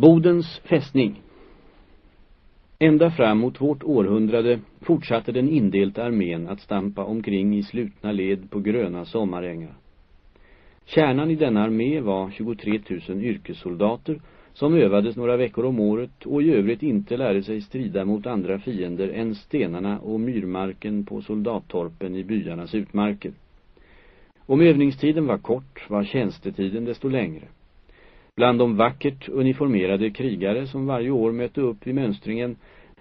Bodens fästning Ända fram mot vårt århundrade fortsatte den indelta armén att stampa omkring i slutna led på gröna sommarängar. Kärnan i denna armé var 23 000 yrkessoldater som övades några veckor om året och i övrigt inte lärde sig strida mot andra fiender än stenarna och myrmarken på soldattorpen i byarnas utmarker. Om övningstiden var kort var tjänstetiden desto längre. Bland de vackert uniformerade krigare som varje år mötte upp vid mönstringen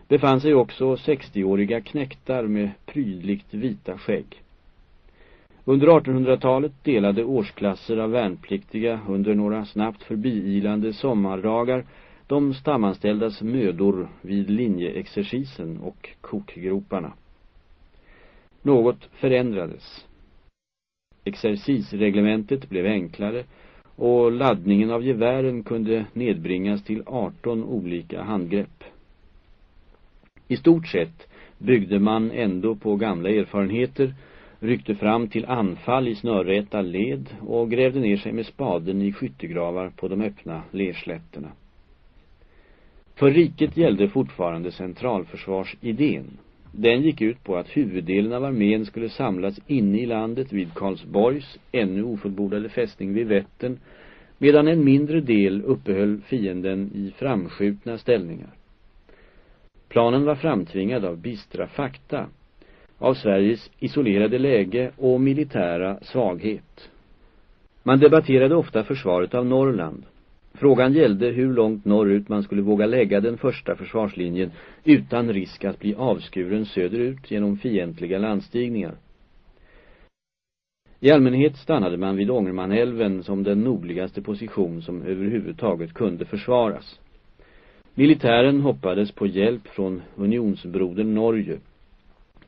befann sig också 60-åriga knäktar med prydligt vita skägg. Under 1800-talet delade årsklasser av värnpliktiga under några snabbt förbiilande sommardagar de stamanställdas mödor vid linjeexercisen och kokgroparna. Något förändrades. Exercisreglementet blev enklare och laddningen av gevären kunde nedbringas till 18 olika handgrepp. I stort sett byggde man ändå på gamla erfarenheter, ryckte fram till anfall i snörräta led och grävde ner sig med spaden i skyttegravar på de öppna lerslätterna. För riket gällde fortfarande centralförsvarsidén. Den gick ut på att huvuddelen av armén skulle samlas inne i landet vid Karlsborgs ännu ofullbordade fästning vid Vättern, medan en mindre del uppehöll fienden i framskjutna ställningar. Planen var framtvingad av bistra fakta, av Sveriges isolerade läge och militära svaghet. Man debatterade ofta försvaret av Norrland. Frågan gällde hur långt norrut man skulle våga lägga den första försvarslinjen utan risk att bli avskuren söderut genom fientliga landstigningar. I allmänhet stannade man vid Ångermanälven som den nordligaste position som överhuvudtaget kunde försvaras. Militären hoppades på hjälp från unionsbrodern Norge.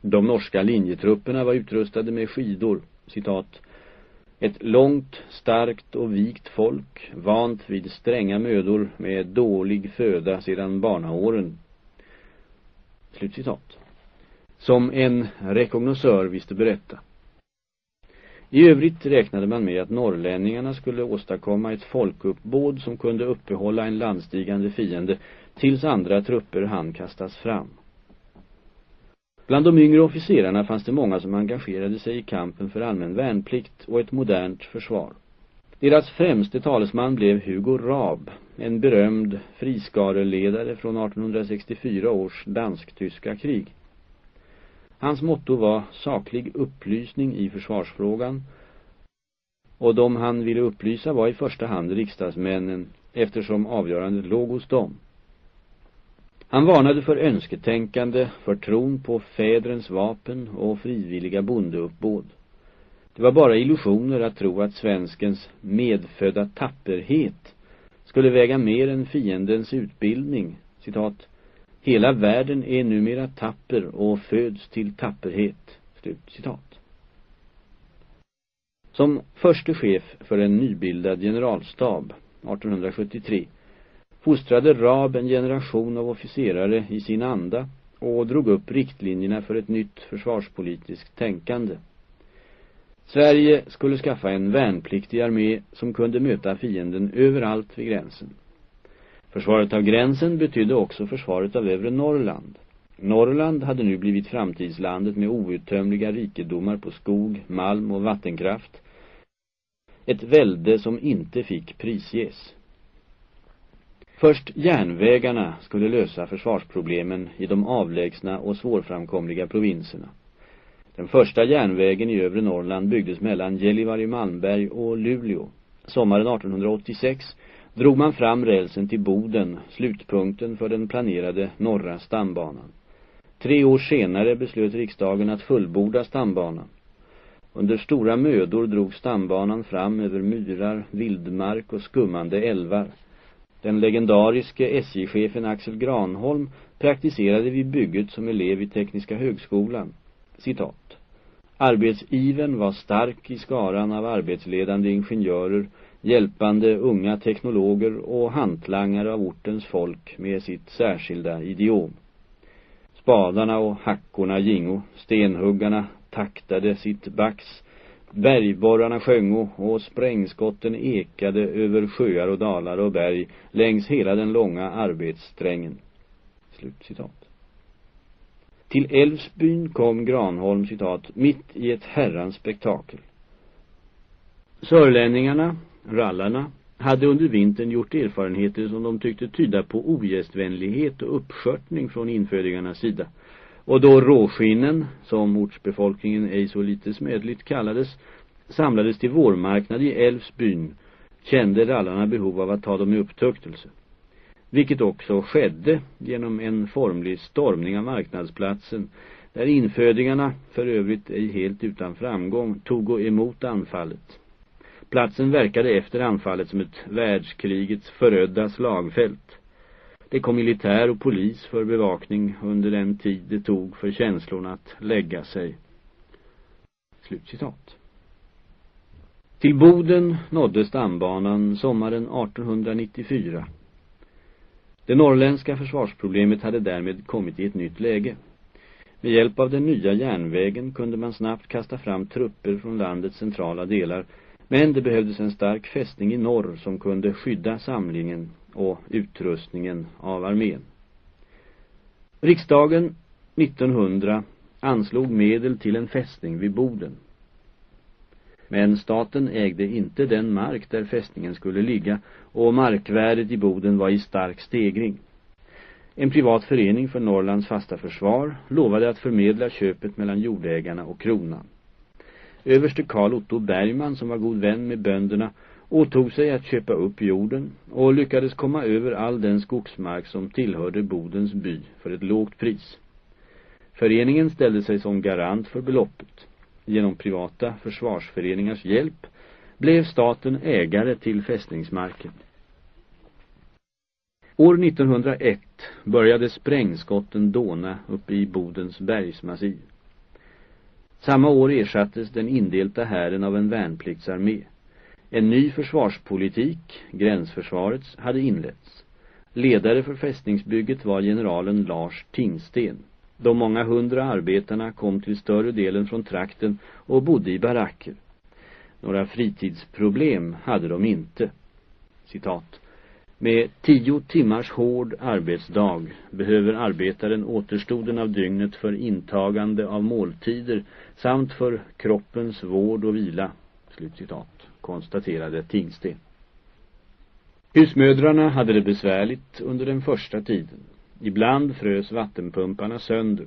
De norska linjetrupperna var utrustade med skidor, citat, ett långt, starkt och vikt folk, vant vid stränga mödor med dålig föda sedan barnaåren. Slutcitat. Som en rekognosör visste berätta. I övrigt räknade man med att norrlänningarna skulle åstadkomma ett folkuppbåd som kunde uppehålla en landstigande fiende tills andra trupper hann kastas fram. Bland de yngre officerarna fanns det många som engagerade sig i kampen för allmän värnplikt och ett modernt försvar. Deras främste talesman blev Hugo Raab, en berömd friskareledare från 1864 års dansk-tyska krig. Hans motto var saklig upplysning i försvarsfrågan och de han ville upplysa var i första hand riksdagsmännen eftersom avgörandet låg hos dem. Han varnade för önsketänkande, för tron på fädrens vapen och frivilliga bondeuppbåd. Det var bara illusioner att tro att svenskens medfödda tapperhet skulle väga mer än fiendens utbildning. Citat. Hela världen är numera tapper och föds till tapperhet. Slut citat. Som förste chef för en nybildad generalstab 1873 fostrade Rab en generation av officerare i sin anda och drog upp riktlinjerna för ett nytt försvarspolitiskt tänkande. Sverige skulle skaffa en värnpliktig armé som kunde möta fienden överallt vid gränsen. Försvaret av gränsen betydde också försvaret av övre Norrland. Norrland hade nu blivit framtidslandet med outtömliga rikedomar på skog, malm och vattenkraft. Ett välde som inte fick prisges. Först järnvägarna skulle lösa försvarsproblemen i de avlägsna och svårframkomliga provinserna. Den första järnvägen i övre Norrland byggdes mellan Gällivare Malmberg och Luleå. Sommaren 1886 drog man fram rälsen till Boden, slutpunkten för den planerade norra stambanan. Tre år senare beslöt riksdagen att fullborda stambanan. Under stora mödor drog stambanan fram över myrar, vildmark och skummande älvar. Den legendariske SJ-chefen Axel Granholm praktiserade vid bygget som elev i Tekniska högskolan. Citat. Arbetsiven var stark i skaran av arbetsledande ingenjörer, hjälpande unga teknologer och hantlangare av ortens folk med sitt särskilda idiom. Spadarna och hackorna gingo, stenhuggarna taktade sitt bax, Bergborrarna sjöngo och sprängskotten ekade över sjöar och dalar och berg längs hela den långa arbetssträngen. Slut citat. Till Älvsbyn kom Granholm, citat, mitt i ett herrans spektakel. Sörlänningarna, rallarna, hade under vintern gjort erfarenheter som de tyckte tyda på ogästvänlighet och uppskörtning från infödingarnas sida. Och då råskinnen, som ortsbefolkningen ej så lite smedligt kallades, samlades till vårmarknad i Älvsbyn, kände rallarna behov av att ta dem i upptuktelse. Vilket också skedde genom en formlig stormning av marknadsplatsen, där infödingarna, för övrigt ej helt utan framgång, tog emot anfallet. Platsen verkade efter anfallet som ett världskrigets förödda slagfält. Det kom militär och polis för bevakning under den tid det tog för känslorna att lägga sig. Slutcitat. Till Boden nådde stambanan sommaren 1894. Det norrländska försvarsproblemet hade därmed kommit i ett nytt läge. Med hjälp av den nya järnvägen kunde man snabbt kasta fram trupper från landets centrala delar men det behövdes en stark fästning i norr som kunde skydda samlingen och utrustningen av armén. Riksdagen 1900 anslog medel till en fästning vid Boden. Men staten ägde inte den mark där fästningen skulle ligga och markvärdet i Boden var i stark stegring. En privat förening för Norrlands fasta försvar lovade att förmedla köpet mellan jordägarna och kronan. Överste Karl Otto Bergman som var god vän med bönderna åtog sig att köpa upp jorden och lyckades komma över all den skogsmark som tillhörde Bodens by för ett lågt pris. Föreningen ställde sig som garant för beloppet. Genom privata försvarsföreningars hjälp blev staten ägare till fästningsmarken. År 1901 började sprängskotten dåna uppe i Bodens bergsmassiv. Samma år ersattes den indelta hären av en värnpliktsarmé. En ny försvarspolitik, gränsförsvarets, hade inletts. Ledare för fästningsbygget var generalen Lars Tingsten. De många hundra arbetarna kom till större delen från trakten och bodde i baracker. Några fritidsproblem hade de inte. Citat. Med tio timmars hård arbetsdag behöver arbetaren återstoden av dygnet för intagande av måltider samt för kroppens vård och vila, slutcitat, konstaterade Tingsten. Husmödrarna hade det besvärligt under den första tiden. Ibland frös vattenpumparna sönder.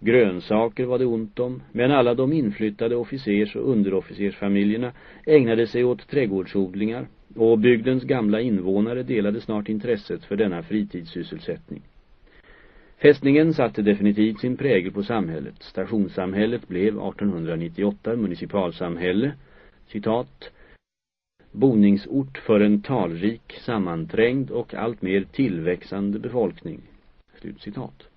Grönsaker var det ont om, men alla de inflyttade officers- och underofficersfamiljerna ägnade sig åt trädgårdsodlingar och bygdens gamla invånare delade snart intresset för denna fritidssysselsättning. Fästningen satte definitivt sin prägel på samhället. Stationssamhället blev 1898 municipalsamhälle, citat, boningsort för en talrik, sammanträngd och allt mer tillväxande befolkning. Slutcitat.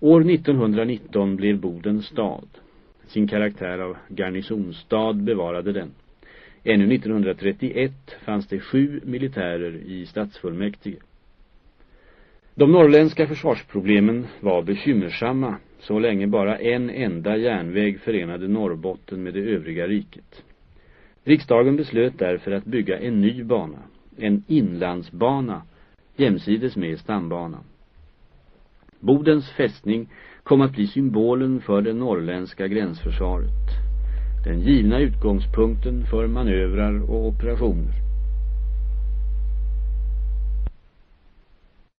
År 1919 blev Boden stad. Sin karaktär av garnisonstad bevarade den. Ännu 1931 fanns det sju militärer i stadsfullmäktige. De norrländska försvarsproblemen var bekymmersamma så länge bara en enda järnväg förenade Norrbotten med det övriga riket. Riksdagen beslöt därför att bygga en ny bana, en inlandsbana, jämsides med stambanan. Bodens fästning kom att bli symbolen för det norrländska gränsförsvaret. Den givna utgångspunkten för manövrar och operationer.